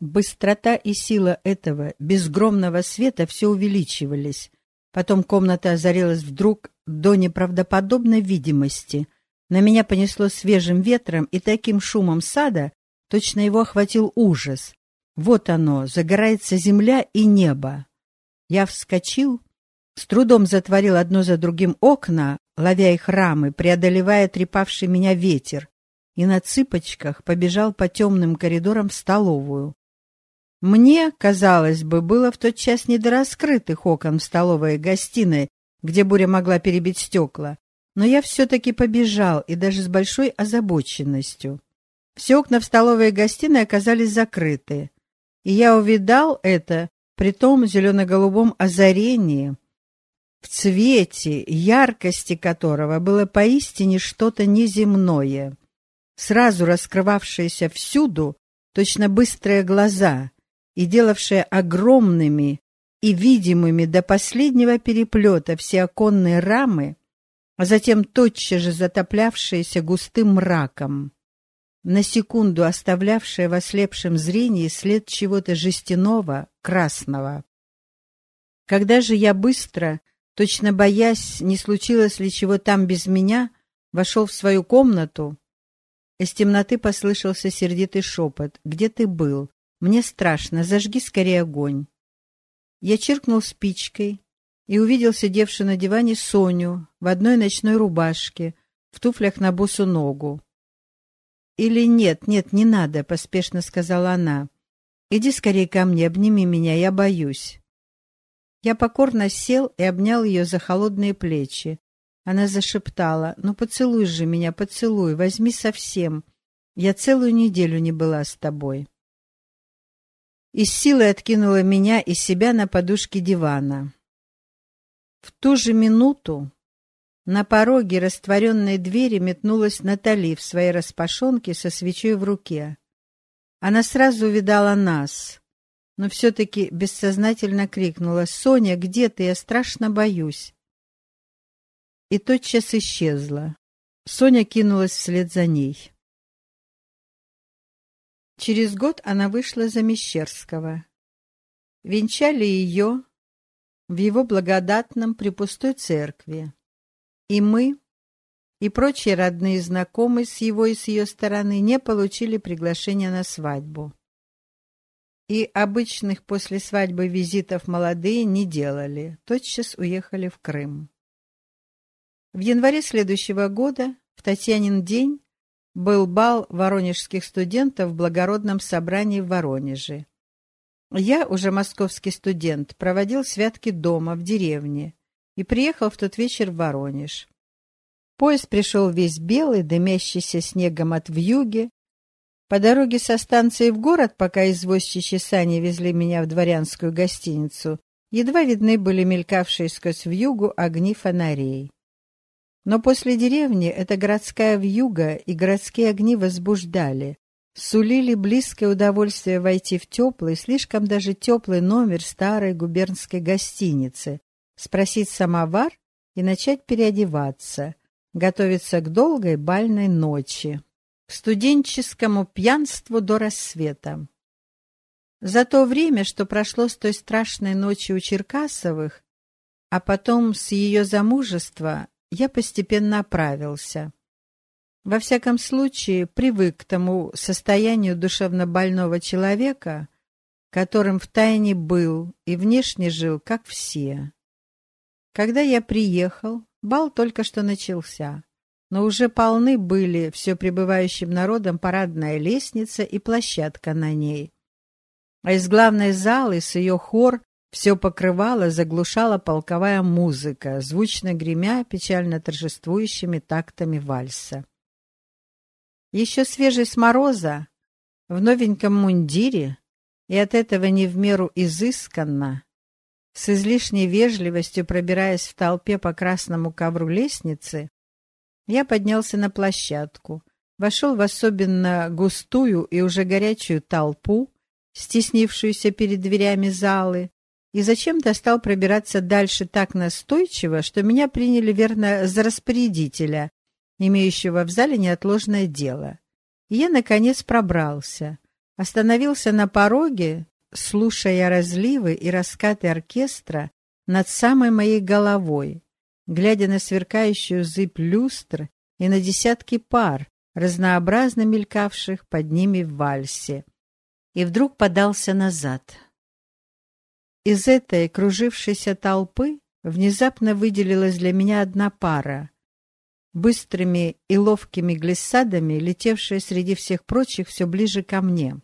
Быстрота и сила этого безгромного света все увеличивались. Потом комната озарилась вдруг до неправдоподобной видимости. На меня понесло свежим ветром и таким шумом сада, точно его охватил ужас. Вот оно, загорается земля и небо. Я вскочил, с трудом затворил одно за другим окна, ловя их рамы, преодолевая трепавший меня ветер, и на цыпочках побежал по темным коридорам в столовую. Мне, казалось бы, было в тот час не до раскрытых окон в столовой и гостиной, где буря могла перебить стекла, но я все-таки побежал, и даже с большой озабоченностью. Все окна в столовой и гостиной оказались закрыты, и я увидал это при том зелено-голубом озарении, в цвете, яркости которого было поистине что-то неземное, сразу раскрывавшееся всюду, точно быстрые глаза, и делавшее огромными и видимыми до последнего переплета все оконные рамы, а затем тотчас же затоплявшиеся густым мраком, на секунду оставлявшее в ослепшем зрении след чего-то жестяного, красного. Когда же я быстро, точно боясь, не случилось ли чего там без меня, вошел в свою комнату, из темноты послышался сердитый шепот. «Где ты был? Мне страшно. Зажги скорее огонь». Я чиркнул спичкой и увидел сидевшую на диване Соню в одной ночной рубашке, в туфлях на босу ногу. «Или нет, нет, не надо», — поспешно сказала она. «Иди скорее ко мне, обними меня, я боюсь». Я покорно сел и обнял ее за холодные плечи. Она зашептала, «Ну поцелуй же меня, поцелуй, возьми совсем. Я целую неделю не была с тобой» и с силой откинула меня и себя на подушке дивана. В ту же минуту на пороге растворенной двери метнулась Натали в своей распашонке со свечой в руке. Она сразу увидала нас, но все-таки бессознательно крикнула «Соня, где ты? Я страшно боюсь!» И тотчас исчезла. Соня кинулась вслед за ней. Через год она вышла за Мещерского. Венчали ее в его благодатном припустой церкви. И мы, и прочие родные знакомые с его и с ее стороны не получили приглашения на свадьбу. И обычных после свадьбы визитов молодые не делали, тотчас уехали в Крым. В январе следующего года, в Татьянин день, был бал воронежских студентов в благородном собрании в Воронеже. Я, уже московский студент, проводил святки дома, в деревне, и приехал в тот вечер в Воронеж. Поезд пришел весь белый, дымящийся снегом от вьюги. По дороге со станции в город, пока извозчичьи сани везли меня в дворянскую гостиницу, едва видны были мелькавшие сквозь вьюгу огни фонарей. Но после деревни эта городская вьюга и городские огни возбуждали, сулили близкое удовольствие войти в теплый, слишком даже теплый номер старой губернской гостиницы, спросить самовар и начать переодеваться, готовиться к долгой бальной ночи, к студенческому пьянству до рассвета. За то время, что прошло с той страшной ночи у Черкасовых, а потом с ее замужества, я постепенно оправился. Во всяком случае, привык к тому состоянию душевно больного человека, которым втайне был и внешне жил, как все. Когда я приехал, бал только что начался, но уже полны были все пребывающим народом парадная лестница и площадка на ней. А из главной залы с ее хор все покрывало, заглушала полковая музыка, звучно гремя печально торжествующими тактами вальса. Еще свежий с мороза, в новеньком мундире, и от этого не в меру изысканно, с излишней вежливостью пробираясь в толпе по красному ковру лестницы, я поднялся на площадку, вошел в особенно густую и уже горячую толпу, стеснившуюся перед дверями залы, и зачем-то стал пробираться дальше так настойчиво, что меня приняли верно за распорядителя, имеющего в зале неотложное дело. И я, наконец, пробрался, остановился на пороге, слушая разливы и раскаты оркестра над самой моей головой, глядя на сверкающую зыбь люстр и на десятки пар, разнообразно мелькавших под ними в вальсе. И вдруг подался назад. Из этой кружившейся толпы внезапно выделилась для меня одна пара, быстрыми и ловкими глиссадами, летевшая среди всех прочих все ближе ко мне.